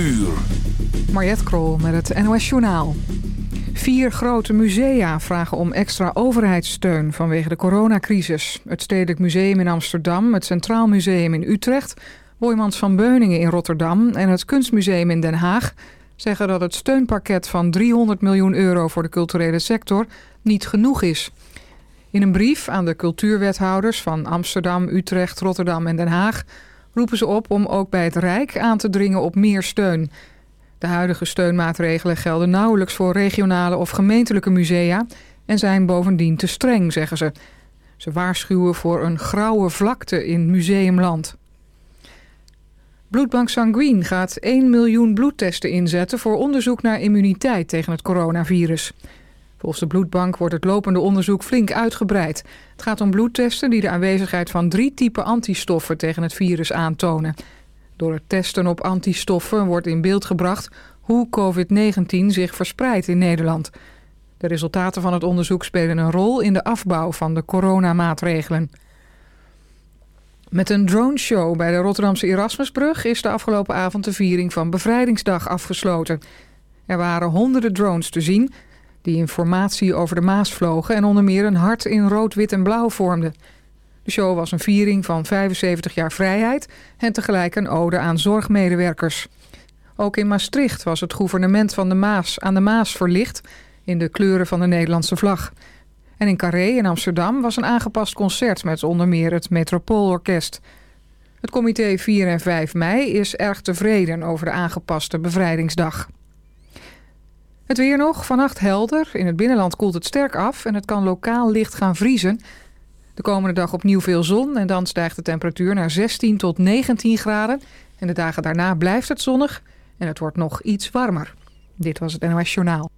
uur. Krol met het NOS Journaal. Vier grote musea vragen om extra overheidssteun vanwege de coronacrisis. Het Stedelijk Museum in Amsterdam, het Centraal Museum in Utrecht... Boymans van Beuningen in Rotterdam en het Kunstmuseum in Den Haag... zeggen dat het steunpakket van 300 miljoen euro voor de culturele sector niet genoeg is. In een brief aan de cultuurwethouders van Amsterdam, Utrecht, Rotterdam en Den Haag... roepen ze op om ook bij het Rijk aan te dringen op meer steun... De huidige steunmaatregelen gelden nauwelijks voor regionale of gemeentelijke musea en zijn bovendien te streng, zeggen ze. Ze waarschuwen voor een grauwe vlakte in museumland. Bloedbank Sanguine gaat 1 miljoen bloedtesten inzetten voor onderzoek naar immuniteit tegen het coronavirus. Volgens de bloedbank wordt het lopende onderzoek flink uitgebreid. Het gaat om bloedtesten die de aanwezigheid van drie typen antistoffen tegen het virus aantonen. Door het testen op antistoffen wordt in beeld gebracht hoe COVID-19 zich verspreidt in Nederland. De resultaten van het onderzoek spelen een rol in de afbouw van de coronamaatregelen. Met een droneshow bij de Rotterdamse Erasmusbrug is de afgelopen avond de viering van Bevrijdingsdag afgesloten. Er waren honderden drones te zien die informatie over de Maas vlogen en onder meer een hart in rood, wit en blauw vormden. De show was een viering van 75 jaar vrijheid en tegelijk een ode aan zorgmedewerkers. Ook in Maastricht was het gouvernement van de Maas aan de Maas verlicht in de kleuren van de Nederlandse vlag. En in Carré in Amsterdam was een aangepast concert met onder meer het Metropoolorkest. Het comité 4 en 5 mei is erg tevreden over de aangepaste bevrijdingsdag. Het weer nog, vannacht helder. In het binnenland koelt het sterk af en het kan lokaal licht gaan vriezen. De komende dag opnieuw veel zon en dan stijgt de temperatuur naar 16 tot 19 graden. En de dagen daarna blijft het zonnig en het wordt nog iets warmer. Dit was het NOS Journaal.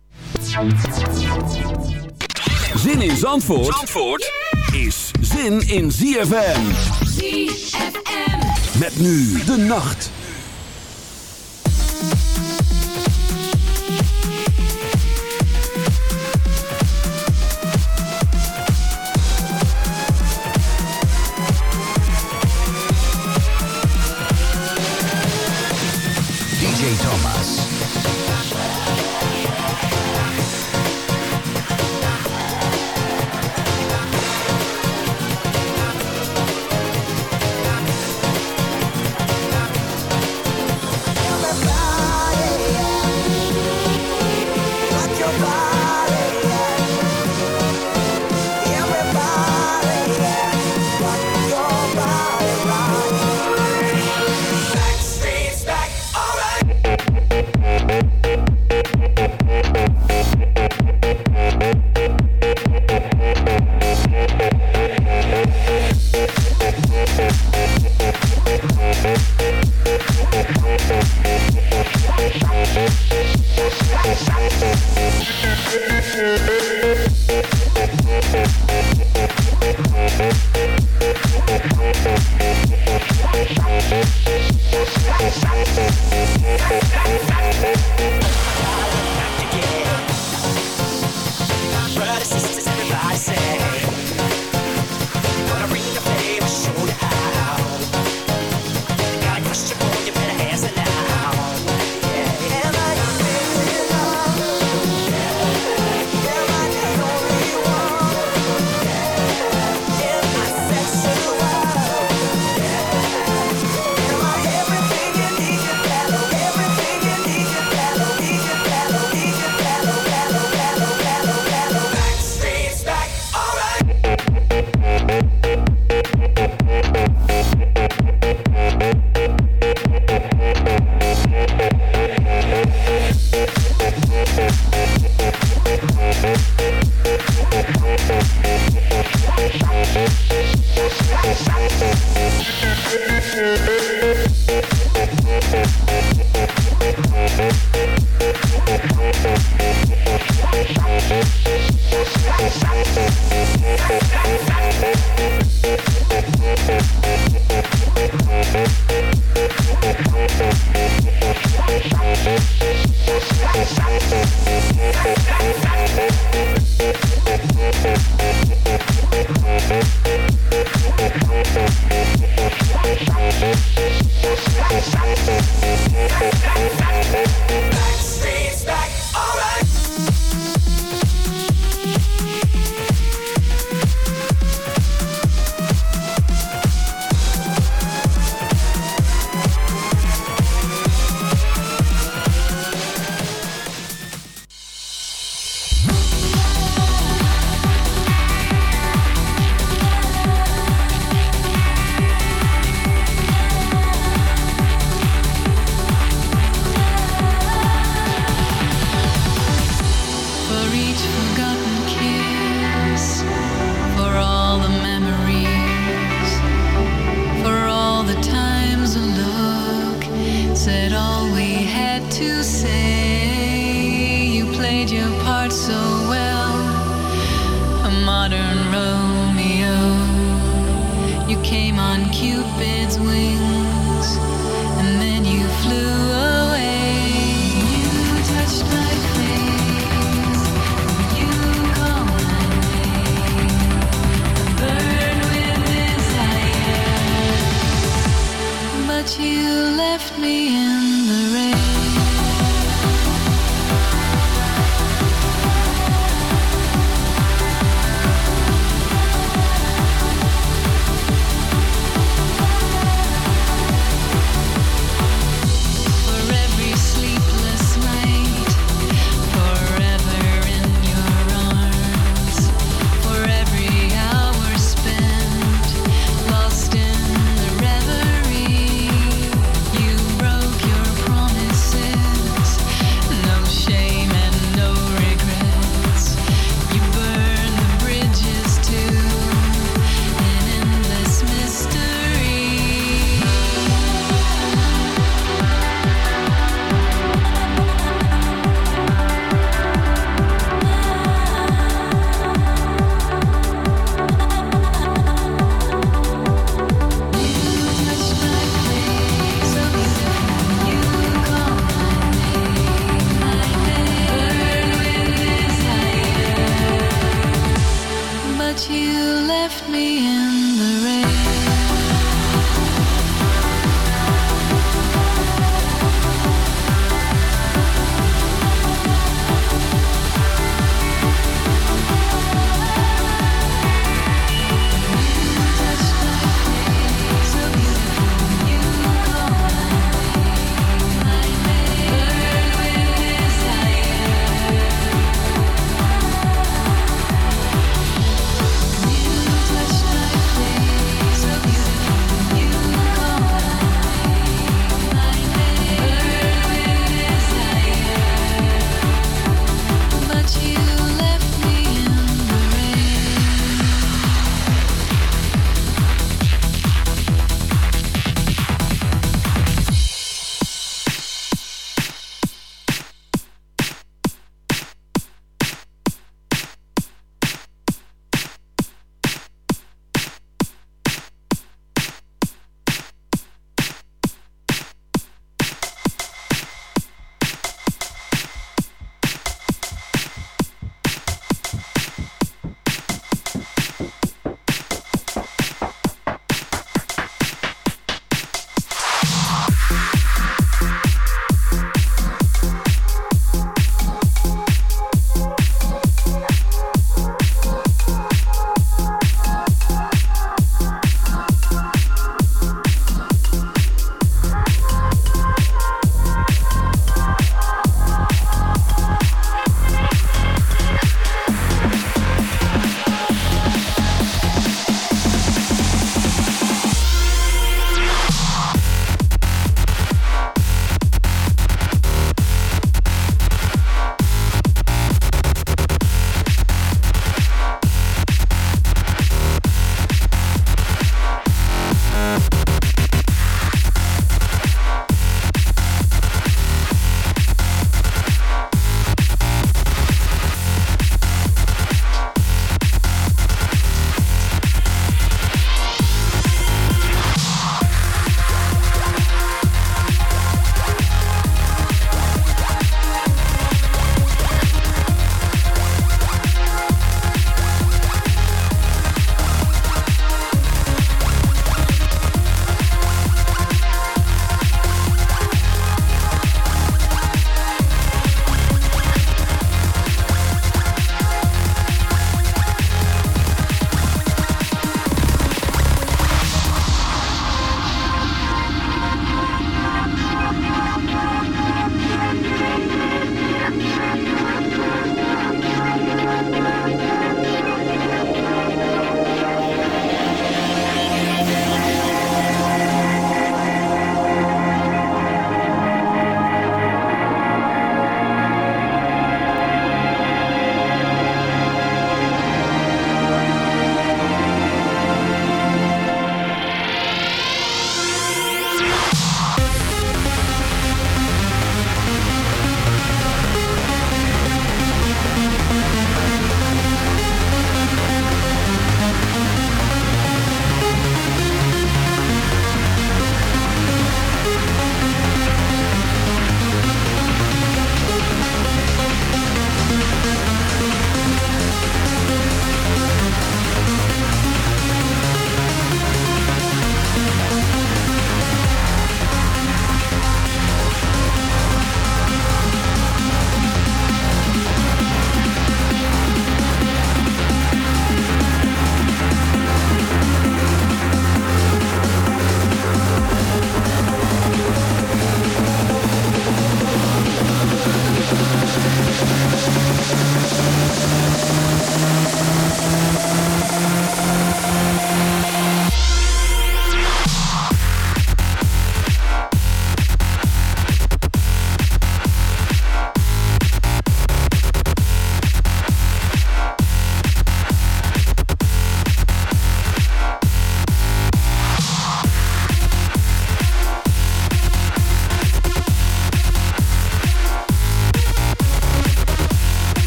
Zin in Zandvoort, Zandvoort is zin in ZFM. ZFM. Met nu de nacht. Yeah. Came on Cupid's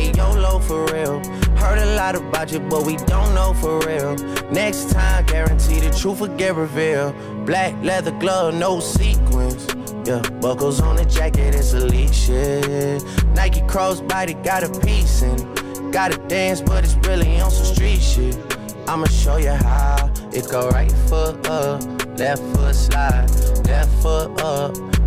a YOLO for real. Heard a lot about you, but we don't know for real. Next time, guarantee the truth will get revealed. Black leather glove, no sequins. Yeah, buckles on the jacket, it's elite shit. Nike crossbody got a piece in. Gotta dance, but it's really on some street shit. I'ma show you how. It go right foot up, left foot slide, left foot up,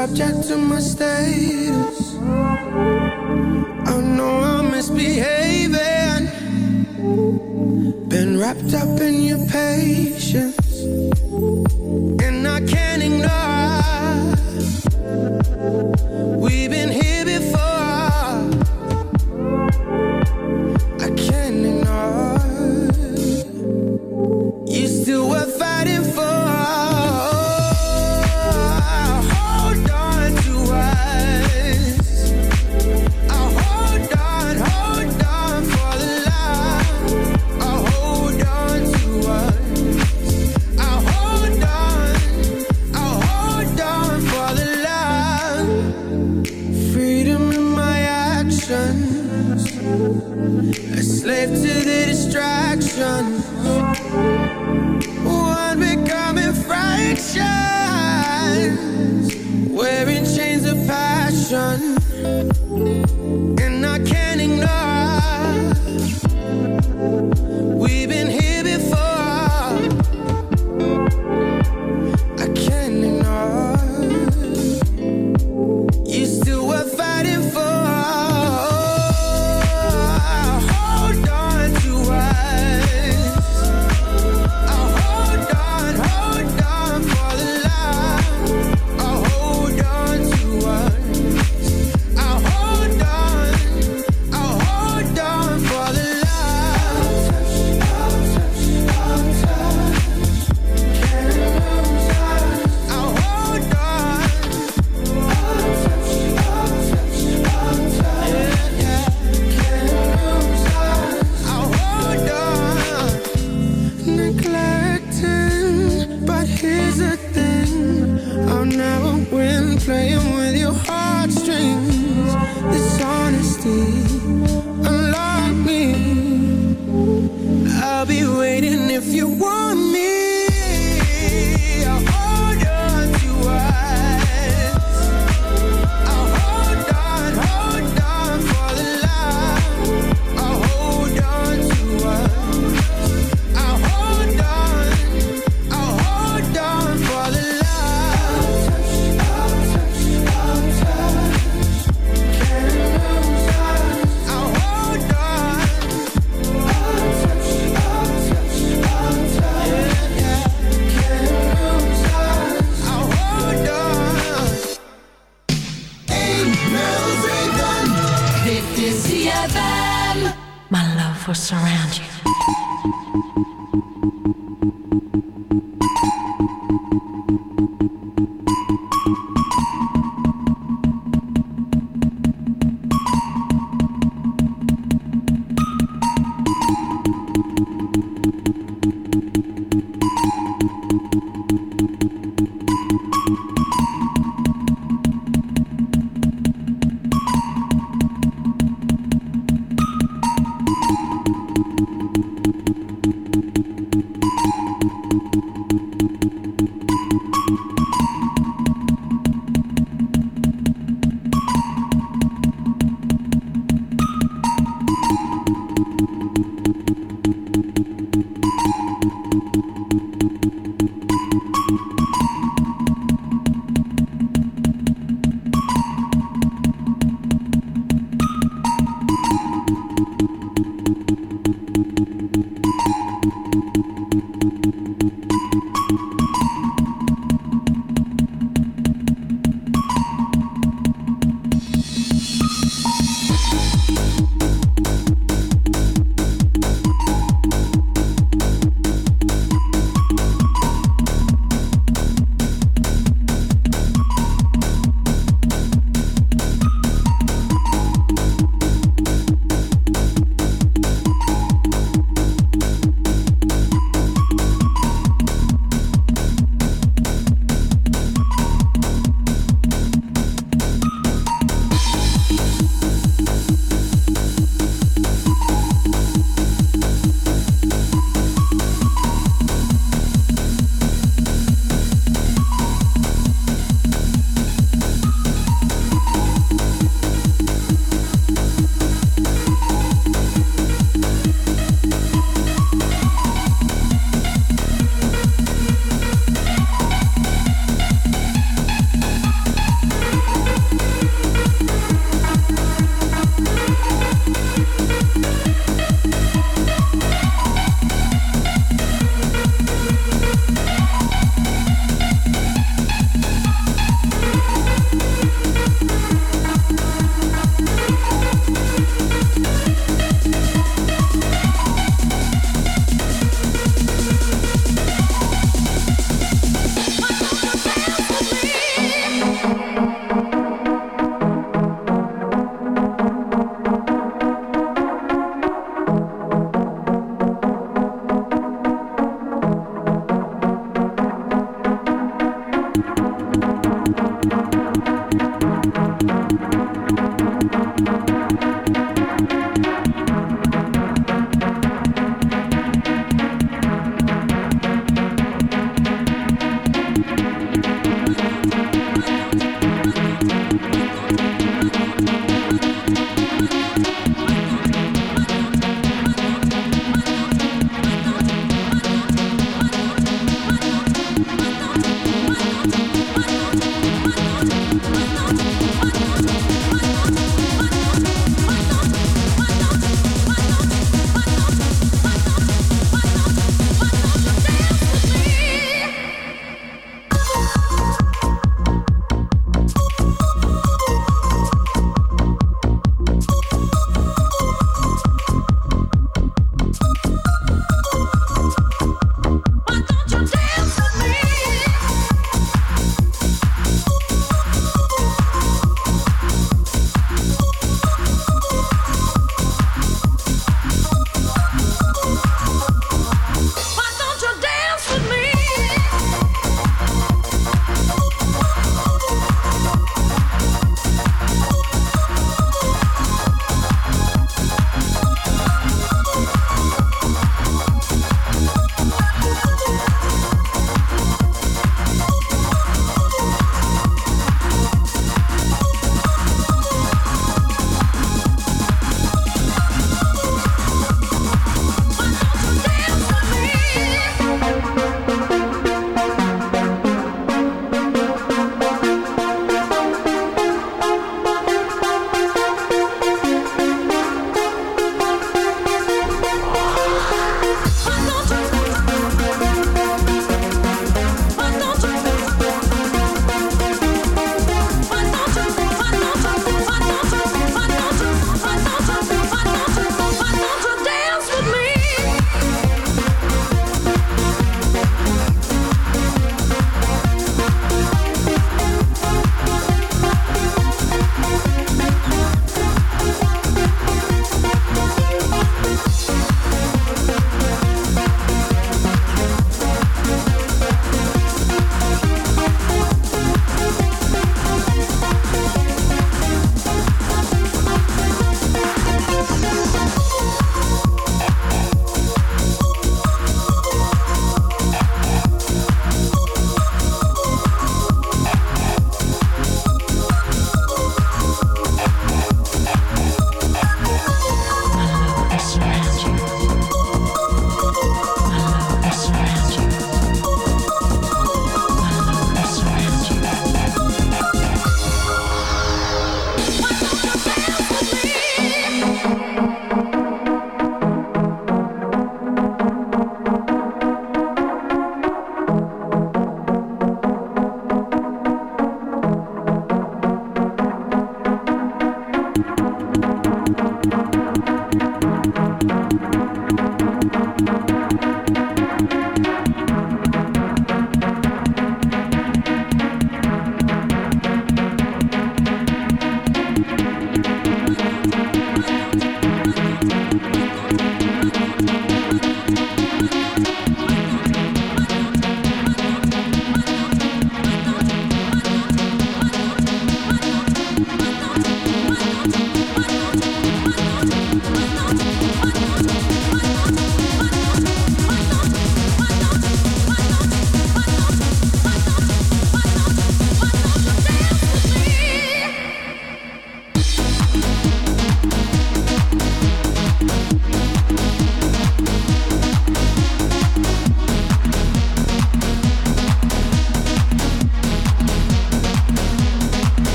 Subject to my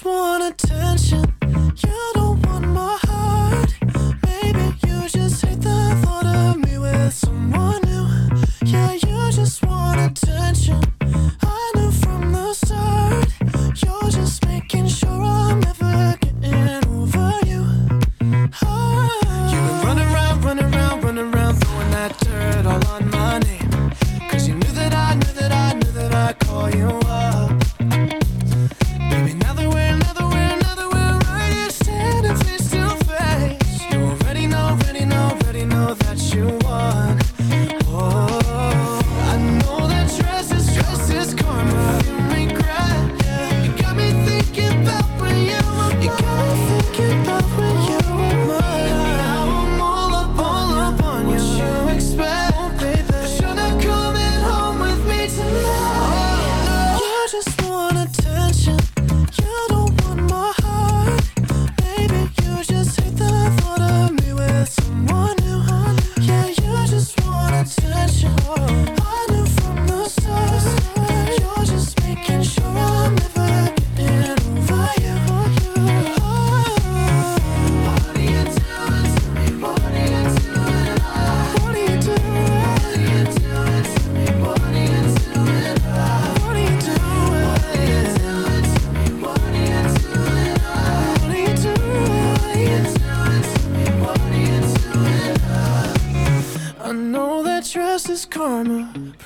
just wanna.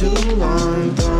Too long,